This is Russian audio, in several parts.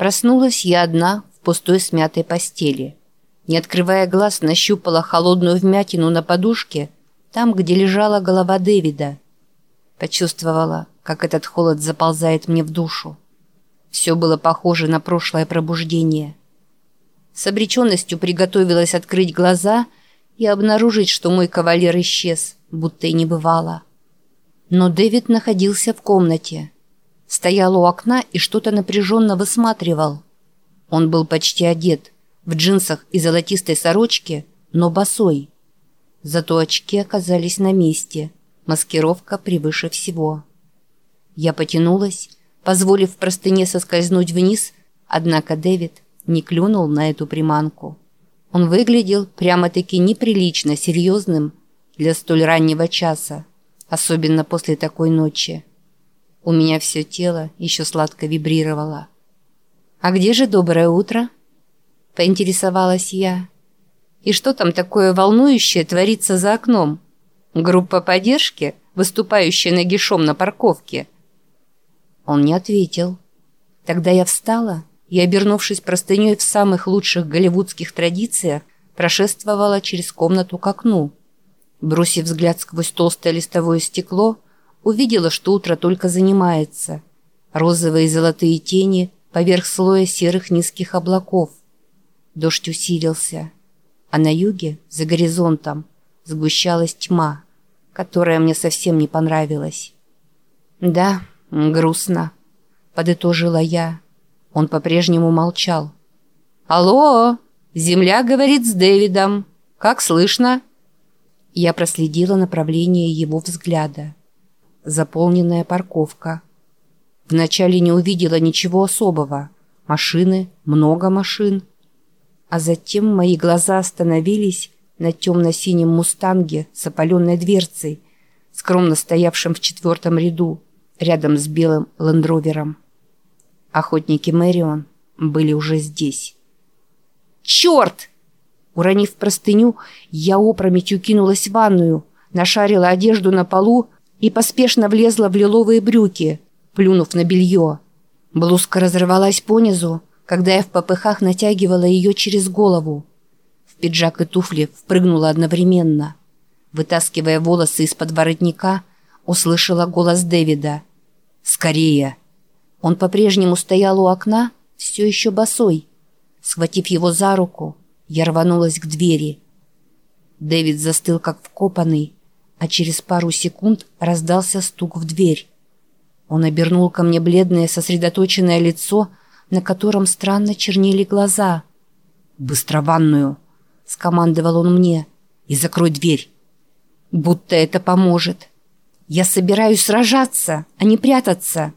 Проснулась я одна в пустой смятой постели. Не открывая глаз, нащупала холодную вмятину на подушке, там, где лежала голова Дэвида. Почувствовала, как этот холод заползает мне в душу. Все было похоже на прошлое пробуждение. С обреченностью приготовилась открыть глаза и обнаружить, что мой кавалер исчез, будто и не бывало. Но Дэвид находился в комнате. Стоял у окна и что-то напряженно высматривал. Он был почти одет, в джинсах и золотистой сорочке, но босой. Зато очки оказались на месте. Маскировка превыше всего. Я потянулась, позволив простыне соскользнуть вниз, однако Дэвид не клюнул на эту приманку. Он выглядел прямо-таки неприлично серьезным для столь раннего часа, особенно после такой ночи. У меня все тело еще сладко вибрировало. «А где же доброе утро?» – поинтересовалась я. «И что там такое волнующее творится за окном? Группа поддержки, выступающая нагишом на парковке?» Он не ответил. Тогда я встала и, обернувшись простыней в самых лучших голливудских традициях, прошествовала через комнату к окну. Бросив взгляд сквозь толстое листовое стекло, увидела, что утро только занимается. Розовые и золотые тени поверх слоя серых низких облаков. Дождь усилился, а на юге, за горизонтом, сгущалась тьма, которая мне совсем не понравилась. Да, грустно, подытожила я. Он по-прежнему молчал. «Алло! Земля говорит с Дэвидом. Как слышно?» Я проследила направление его взгляда. Заполненная парковка. Вначале не увидела ничего особого. Машины, много машин. А затем мои глаза остановились на темно-синем мустанге с опаленной дверцей, скромно стоявшем в четвертом ряду, рядом с белым лендровером. Охотники Мэрион были уже здесь. «Черт!» Уронив простыню, я опрометью кинулась в ванную, нашарила одежду на полу и поспешно влезла в лиловые брюки, плюнув на белье. Блузка разорвалась понизу, когда я в попыхах натягивала ее через голову. В пиджак и туфли впрыгнула одновременно. Вытаскивая волосы из-под воротника, услышала голос Дэвида. «Скорее!» Он по-прежнему стоял у окна, все еще босой. Схватив его за руку, я рванулась к двери. Дэвид застыл как вкопанный, а через пару секунд раздался стук в дверь. Он обернул ко мне бледное сосредоточенное лицо, на котором странно чернели глаза. «Быстро ванную!» — скомандовал он мне. «И закрой дверь!» «Будто это поможет!» «Я собираюсь сражаться, а не прятаться!»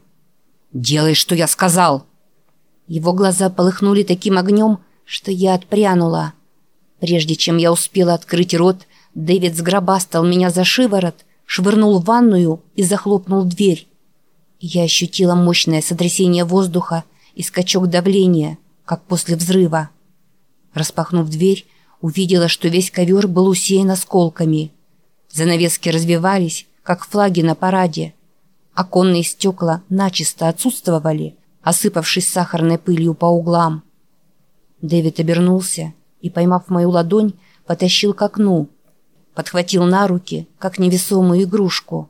«Делай, что я сказал!» Его глаза полыхнули таким огнем, что я отпрянула. Прежде чем я успела открыть рот, Дэвид сгробастал меня за шиворот, швырнул в ванную и захлопнул дверь. Я ощутила мощное сотрясение воздуха и скачок давления, как после взрыва. Распахнув дверь, увидела, что весь ковер был усеян осколками. Занавески развивались, как флаги на параде. Оконные стекла начисто отсутствовали, осыпавшись сахарной пылью по углам. Дэвид обернулся и, поймав мою ладонь, потащил к окну. Подхватил на руки, как невесомую игрушку.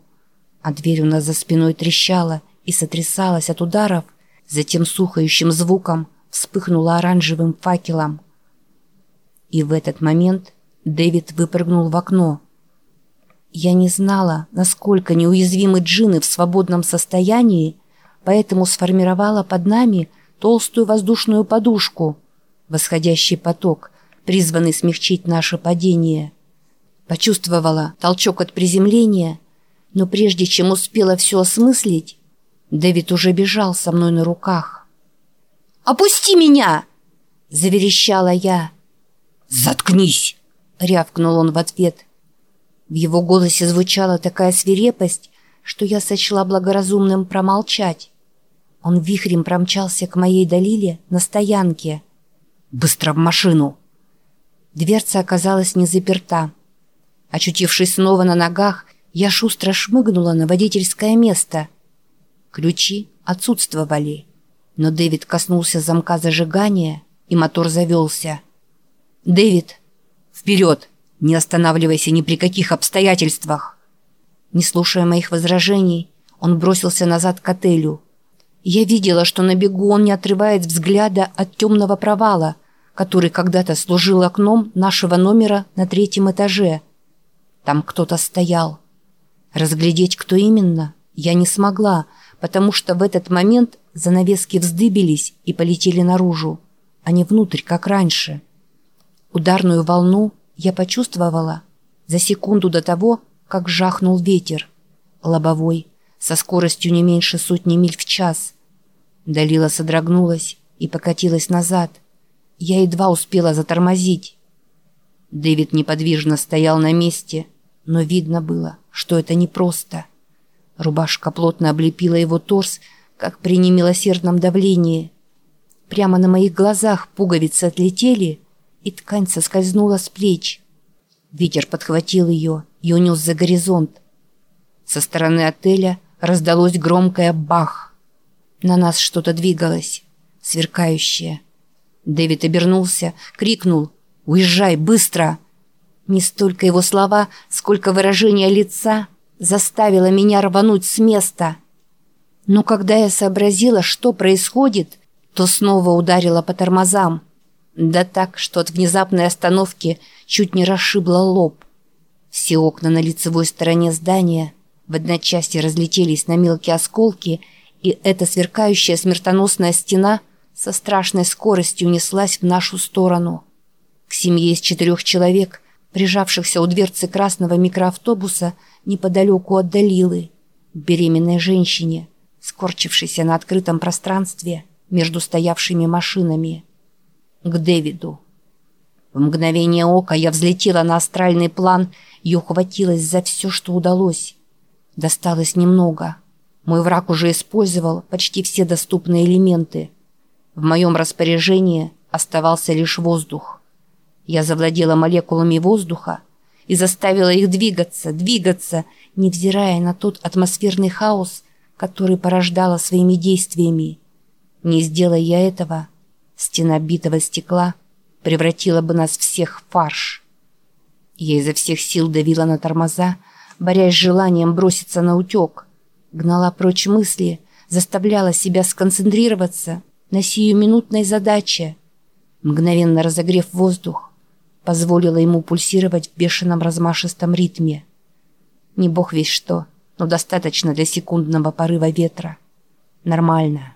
А дверь у нас за спиной трещала и сотрясалась от ударов, затем сухающим звуком вспыхнула оранжевым факелом. И в этот момент Дэвид выпрыгнул в окно – я не знала, насколько неуязвимы джины в свободном состоянии, поэтому сформировала под нами толстую воздушную подушку, восходящий поток, призванный смягчить наше падение. Почувствовала толчок от приземления, но прежде чем успела все осмыслить, Дэвид уже бежал со мной на руках. «Опусти меня!» – заверещала я. «Заткнись!» – рявкнул он в ответ – в его голосе звучала такая свирепость, что я сочла благоразумным промолчать. Он вихрем промчался к моей Далиле на стоянке. «Быстро в машину!» Дверца оказалась не заперта. Очутившись снова на ногах, я шустро шмыгнула на водительское место. Ключи отсутствовали. Но Дэвид коснулся замка зажигания, и мотор завелся. «Дэвид, вперед! Не останавливайся ни при каких обстоятельствах!» Не слушая моих возражений, он бросился назад к отелю. Я видела, что на бегу он не отрывает взгляда от темного провала, который когда-то служил окном нашего номера на третьем этаже. Там кто-то стоял. Разглядеть, кто именно, я не смогла, потому что в этот момент занавески вздыбились и полетели наружу, а не внутрь, как раньше. Ударную волну я почувствовала за секунду до того, как жахнул ветер. Лобовой, со скоростью не меньше сотни миль в час. Далила содрогнулась и покатилась назад. Я едва успела затормозить. Дэвид неподвижно стоял на месте, но видно было, что это непросто. Рубашка плотно облепила его торс, как при немилосердном давлении. Прямо на моих глазах пуговицы отлетели, и ткань соскользнула с плеч. Ветер подхватил ее и унес за горизонт. Со стороны отеля раздалось громкое «бах». На нас что-то двигалось, сверкающее. Дэвид обернулся, крикнул «Уезжай, быстро!» Не столько его слова, сколько выражение лица заставило меня рвануть с места. Но когда я сообразила, что происходит, то снова ударила по тормозам. Да так, что от внезапной остановки чуть не расшибла лоб. Все окна на лицевой стороне здания в одночасье разлетелись на мелкие осколки, и эта сверкающая смертоносная стена со страшной скоростью неслась в нашу сторону. К семье из четырех человек, прижавшихся у дверцы красного микроавтобуса неподалеку от Далилы, беременной женщине, скорчившейся на открытом пространстве между стоявшими машинами. К Дэвиду. В мгновение ока я взлетела на астральный план и ухватилась за все, что удалось. Досталось немного. Мой враг уже использовал почти все доступные элементы. В моем распоряжении оставался лишь воздух. Я завладела молекулами воздуха и заставила их двигаться, двигаться, невзирая на тот атмосферный хаос, который порождала своими действиями. Не сделая я этого, стена битого стекла превратила бы нас всех в фарш. Я изо всех сил давила на тормоза, борясь с желанием броситься на утек. Гнала прочь мысли, заставляла себя сконцентрироваться на сиюминутной задаче. Мгновенно разогрев воздух, позволила ему пульсировать в бешеном размашистом ритме. Не бог весь что, но достаточно для секундного порыва ветра. Нормально.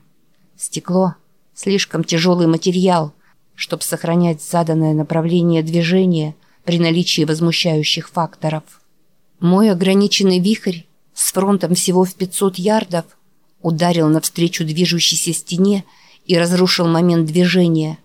Стекло — слишком тяжелый материал, чтобы сохранять заданное направление движения при наличии возмущающих факторов. Мой ограниченный вихрь с фронтом всего в 500 ярдов ударил навстречу движущейся стене и разрушил момент движения.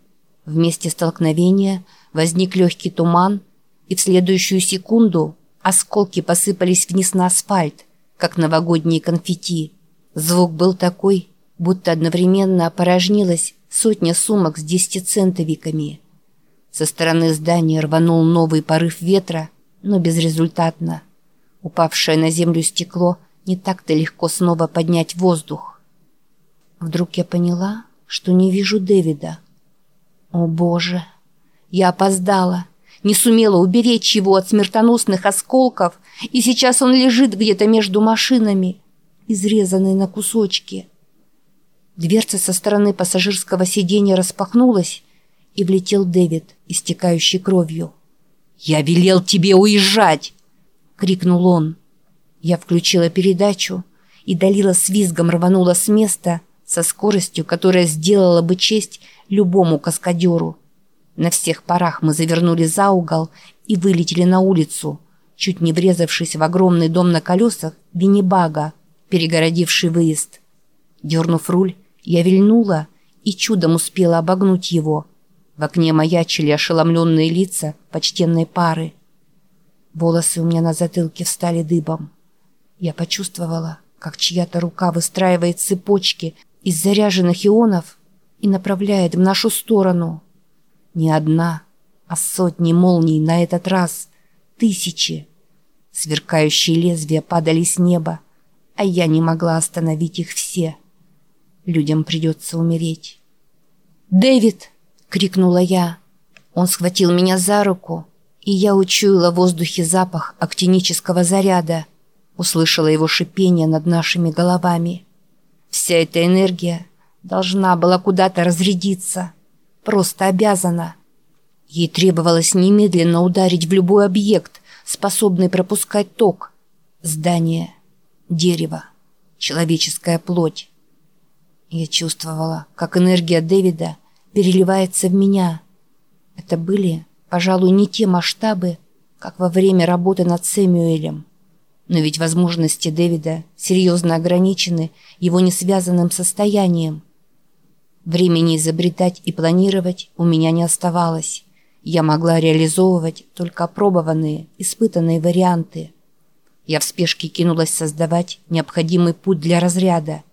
В месте столкновения возник легкий туман, и в следующую секунду осколки посыпались вниз на асфальт, как новогодние конфетти. Звук был такой, будто одновременно опорожнилась сотня сумок с десятицентовиками. Со стороны здания рванул новый порыв ветра, но безрезультатно. Упавшее на землю стекло не так-то легко снова поднять воздух. Вдруг я поняла, что не вижу Дэвида. О боже, я опоздала, не сумела уберечь его от смертоносных осколков, и сейчас он лежит где-то между машинами, изрезанный на кусочки. Дверца со стороны пассажирского сиденья распахнулась, и влетел Дэвид, истекающий кровью. «Я велел тебе уезжать!» — крикнул он. Я включила передачу, и Далила с визгом рванула с места со скоростью, которая сделала бы честь любому каскадеру. На всех парах мы завернули за угол и вылетели на улицу, чуть не врезавшись в огромный дом на колесах Виннибага, перегородивший выезд. Дернув руль, я вильнула и чудом успела обогнуть его. В окне маячили ошеломленные лица почтенной пары. Волосы у меня на затылке встали дыбом. Я почувствовала, как чья-то рука выстраивает цепочки из заряженных ионов и направляет в нашу сторону. Не одна, а сотни молний на этот раз. Тысячи. Сверкающие лезвия падали с неба, а я не могла остановить их все. людям придется умереть. «Дэвид!» — крикнула я. Он схватил меня за руку, и я учуяла в воздухе запах актинического заряда, услышала его шипение над нашими головами. Вся эта энергия должна была куда-то разрядиться, просто обязана. Ей требовалось немедленно ударить в любой объект, способный пропускать ток. Здание, дерево, человеческая плоть. Я чувствовала, как энергия Дэвида переливается в меня. Это были, пожалуй, не те масштабы, как во время работы над Сэмюэлем. Но ведь возможности Дэвида серьезно ограничены его несвязанным состоянием. Времени изобретать и планировать у меня не оставалось. Я могла реализовывать только опробованные, испытанные варианты. Я в спешке кинулась создавать необходимый путь для разряда,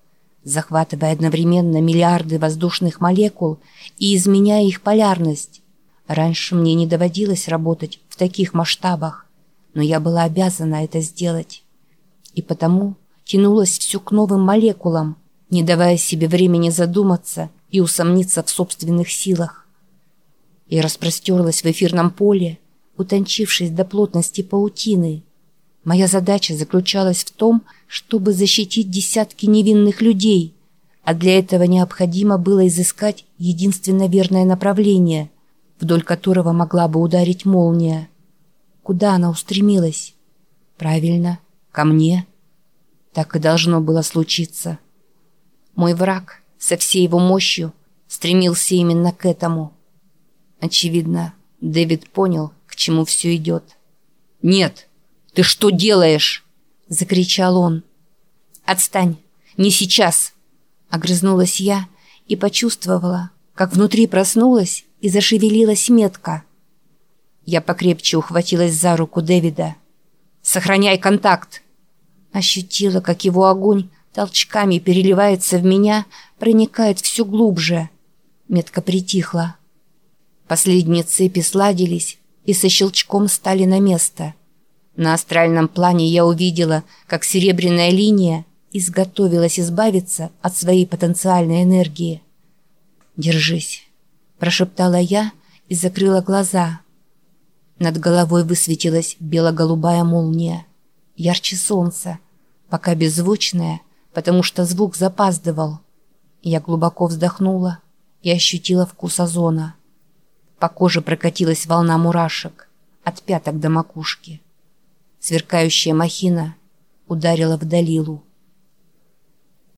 захватывая одновременно миллиарды воздушных молекул и изменяя их полярность. Раньше мне не доводилось работать в таких масштабах, но я была обязана это сделать. И потому тянулась все к новым молекулам, не давая себе времени задуматься и усомниться в собственных силах и распростерлась в эфирном поле, утончившись до плотности паутины. Моя задача заключалась в том, чтобы защитить десятки невинных людей, а для этого необходимо было изыскать единственно верное направление, вдоль которого могла бы ударить молния. Куда она устремилась? Правильно, ко мне. Так и должно было случиться. Мой враг со всей его мощью стремился именно к этому – Очевидно, Дэвид понял, к чему все идет. «Нет! Ты что делаешь?» – закричал он. «Отстань! Не сейчас!» – огрызнулась я и почувствовала, как внутри проснулась и зашевелилась метка. Я покрепче ухватилась за руку Дэвида. «Сохраняй контакт!» Ощутила, как его огонь толчками переливается в меня, проникает все глубже. Метка притихла. Последние цепи сладились и со щелчком стали на место. На астральном плане я увидела, как серебряная линия изготовилась избавиться от своей потенциальной энергии. «Держись», – прошептала я и закрыла глаза. Над головой высветилась бело-голубая молния, ярче солнца, пока беззвучная, потому что звук запаздывал. Я глубоко вздохнула и ощутила вкус озона. По коже прокатилась волна мурашек, от пяток до макушки. Сверкающая махина ударила в Далилу.